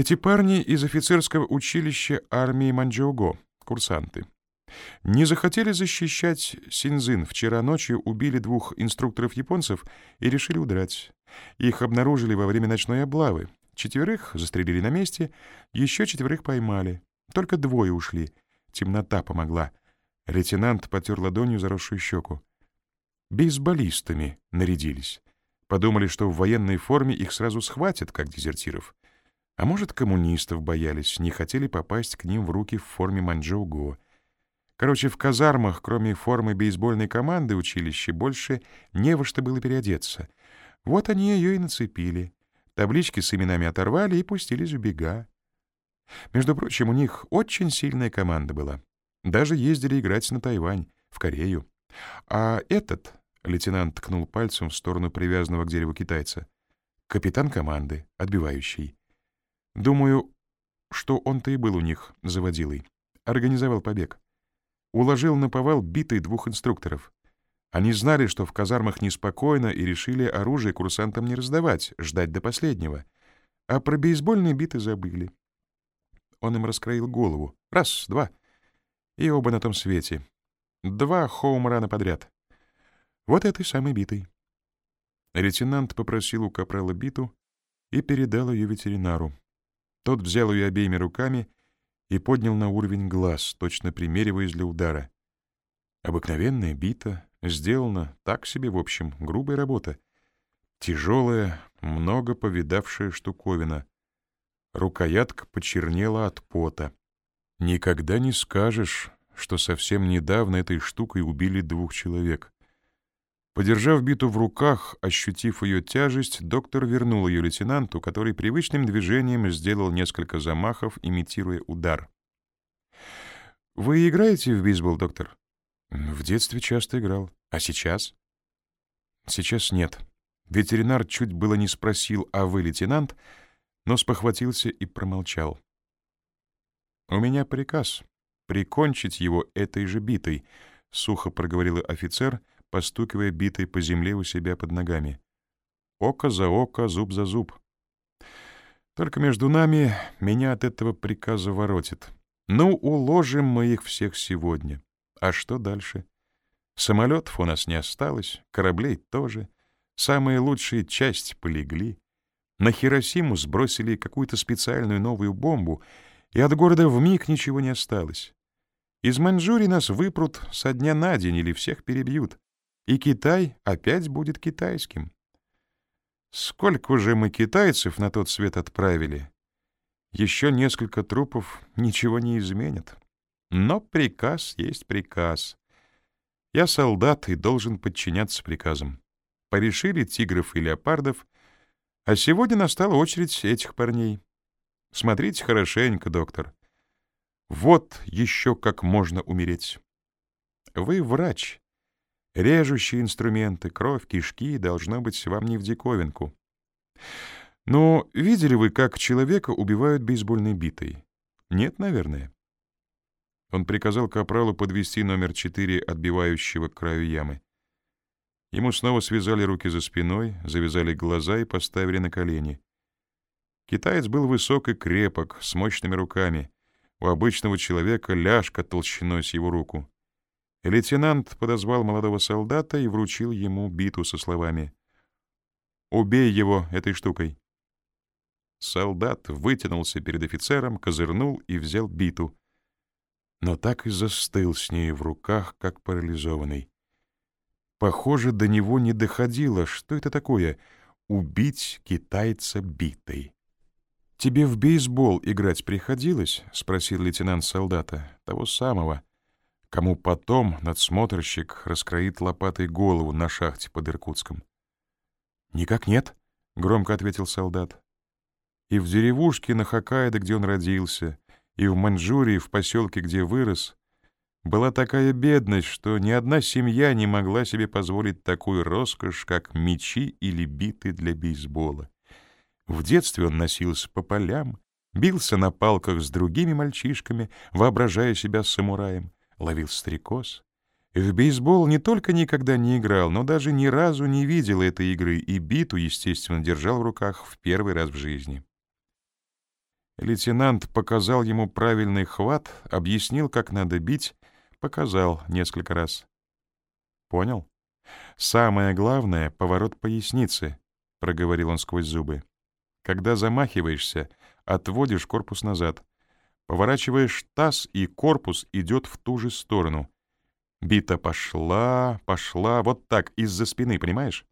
Эти парни из офицерского училища армии Манчжоуго, курсанты. Не захотели защищать Синзин. Вчера ночью убили двух инструкторов-японцев и решили удрать. Их обнаружили во время ночной облавы. Четверых застрелили на месте, еще четверых поймали. Только двое ушли. Темнота помогла. Лейтенант потер ладонью заросшую щеку. Бейсболистами нарядились. Подумали, что в военной форме их сразу схватят, как дезертиров. А может, коммунистов боялись, не хотели попасть к ним в руки в форме манчжоуго. Короче, в казармах, кроме формы бейсбольной команды училища, больше не во что было переодеться. Вот они ее и нацепили. Таблички с именами оторвали и пустились в бега. Между прочим, у них очень сильная команда была. Даже ездили играть на Тайвань, в Корею. А этот, — лейтенант ткнул пальцем в сторону привязанного к дереву китайца, — капитан команды, отбивающий. Думаю, что он-то и был у них заводилой. Организовал побег. Уложил на повал битый двух инструкторов. Они знали, что в казармах неспокойно, и решили оружие курсантам не раздавать, ждать до последнего. А про бейсбольные биты забыли. Он им раскроил голову. Раз, два. И оба на том свете. Два хоумрана подряд. Вот этой самой битой. Лейтенант попросил у капрала биту и передал ее ветеринару. Тот взял ее обеими руками и поднял на уровень глаз, точно примериваясь для удара. Обыкновенная бита, сделана так себе, в общем, грубая работа. Тяжелая, много повидавшая штуковина. Рукоятка почернела от пота. Никогда не скажешь, что совсем недавно этой штукой убили двух человек. Подержав биту в руках, ощутив ее тяжесть, доктор вернул ее лейтенанту, который привычным движением сделал несколько замахов, имитируя удар. «Вы играете в бейсбол, доктор?» «В детстве часто играл. А сейчас?» «Сейчас нет». Ветеринар чуть было не спросил, а вы лейтенант, но спохватился и промолчал. «У меня приказ прикончить его этой же битой», — сухо проговорил офицер, постукивая битой по земле у себя под ногами. «Око за око, зуб за зуб». Только между нами меня от этого приказа воротит. Ну, уложим мы их всех сегодня. А что дальше? Самолетов у нас не осталось, кораблей тоже. Самые лучшие части полегли. На Хиросиму сбросили какую-то специальную новую бомбу, и от города вмиг ничего не осталось. Из Маньчжурии нас выпрут со дня на день или всех перебьют, и Китай опять будет китайским. Сколько же мы китайцев на тот свет отправили? Еще несколько трупов ничего не изменят. Но приказ есть приказ. Я солдат и должен подчиняться приказам. Порешили тигров и леопардов, а сегодня настала очередь этих парней. Смотрите хорошенько, доктор. Вот еще как можно умереть. Вы врач. Режущие инструменты, кровь, кишки должно быть вам не в диковинку. Но видели вы, как человека убивают бейсбольной битой? Нет, наверное. Он приказал капралу подвести номер четыре отбивающего к краю ямы. Ему снова связали руки за спиной, завязали глаза и поставили на колени. Китаец был высок и крепок, с мощными руками. У обычного человека ляжка толщиной с его руку. Лейтенант подозвал молодого солдата и вручил ему биту со словами «Убей его этой штукой». Солдат вытянулся перед офицером, козырнул и взял биту, но так и застыл с ней в руках, как парализованный. Похоже, до него не доходило, что это такое — убить китайца битой. «Тебе в бейсбол играть приходилось?» — спросил лейтенант солдата, того самого, кому потом надсмотрщик раскроит лопатой голову на шахте под Иркутском. «Никак нет», — громко ответил солдат. И в деревушке на Хоккайдо, где он родился, и в Маньчжурии, в поселке, где вырос, была такая бедность, что ни одна семья не могла себе позволить такую роскошь, как мечи или биты для бейсбола. В детстве он носился по полям, бился на палках с другими мальчишками, воображая себя самураем, ловил стрекоз. В бейсбол не только никогда не играл, но даже ни разу не видел этой игры и биту, естественно, держал в руках в первый раз в жизни. Лейтенант показал ему правильный хват, объяснил, как надо бить, показал несколько раз. Понял? Самое главное — поворот поясницы, — проговорил он сквозь зубы. Когда замахиваешься, отводишь корпус назад. Поворачиваешь таз, и корпус идет в ту же сторону. Бита пошла, пошла, вот так, из-за спины, понимаешь?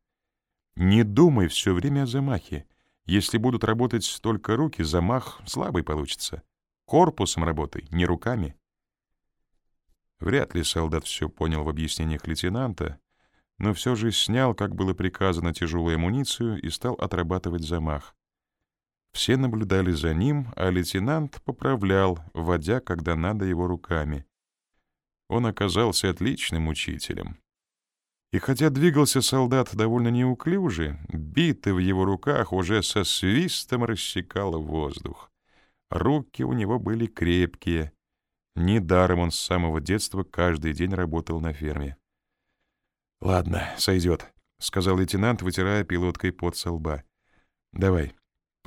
Не думай все время о замахе. Если будут работать только руки, замах слабый получится. Корпусом работай, не руками. Вряд ли солдат все понял в объяснениях лейтенанта, но все же снял, как было приказано, тяжелую амуницию и стал отрабатывать замах. Все наблюдали за ним, а лейтенант поправлял, водя, когда надо, его руками. Он оказался отличным учителем. И хотя двигался солдат довольно неуклюже, биты в его руках уже со свистом рассекало воздух. Руки у него были крепкие. Недаром он с самого детства каждый день работал на ферме. «Ладно, сойдет», — сказал лейтенант, вытирая пилоткой пот со лба. «Давай,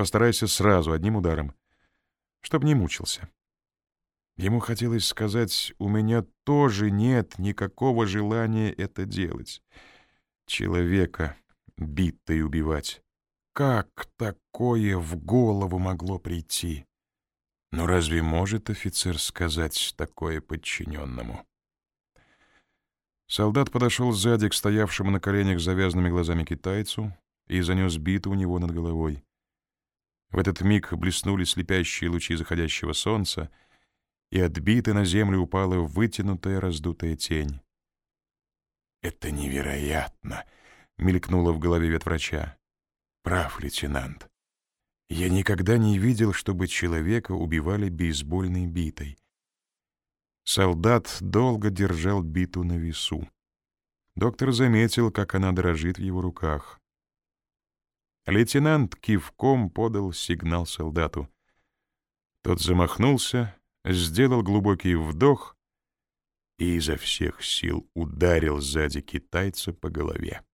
постарайся сразу, одним ударом, чтоб не мучился». Ему хотелось сказать, у меня тоже нет никакого желания это делать. Человека бить-то и убивать. Как такое в голову могло прийти? Но разве может офицер сказать такое подчиненному? Солдат подошел сзади к стоявшему на коленях завязанными глазами китайцу и занес биту у него над головой. В этот миг блеснули слепящие лучи заходящего солнца — и отбита на землю упала вытянутая раздутая тень. «Это невероятно!» — мелькнуло в голове ветврача. «Прав, лейтенант. Я никогда не видел, чтобы человека убивали бейсбольной битой. Солдат долго держал биту на весу. Доктор заметил, как она дрожит в его руках. Лейтенант кивком подал сигнал солдату. Тот замахнулся, сделал глубокий вдох и изо всех сил ударил сзади китайца по голове.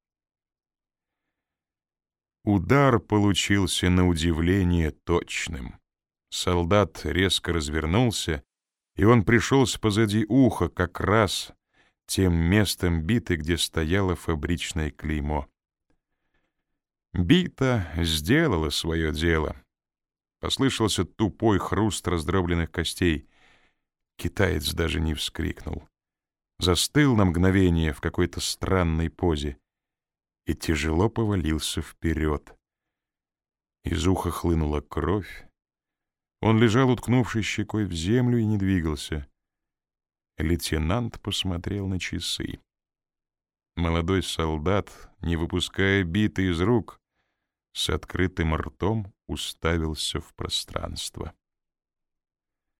Удар получился на удивление точным. Солдат резко развернулся, и он пришелся позади уха как раз тем местом биты, где стояло фабричное клеймо. Бита сделала свое дело — Послышался тупой хруст раздробленных костей. Китаец даже не вскрикнул. Застыл на мгновение в какой-то странной позе и тяжело повалился вперед. Из уха хлынула кровь. Он лежал, уткнувшись щекой в землю, и не двигался. Лейтенант посмотрел на часы. Молодой солдат, не выпуская биты из рук, с открытым ртом уставился в пространство.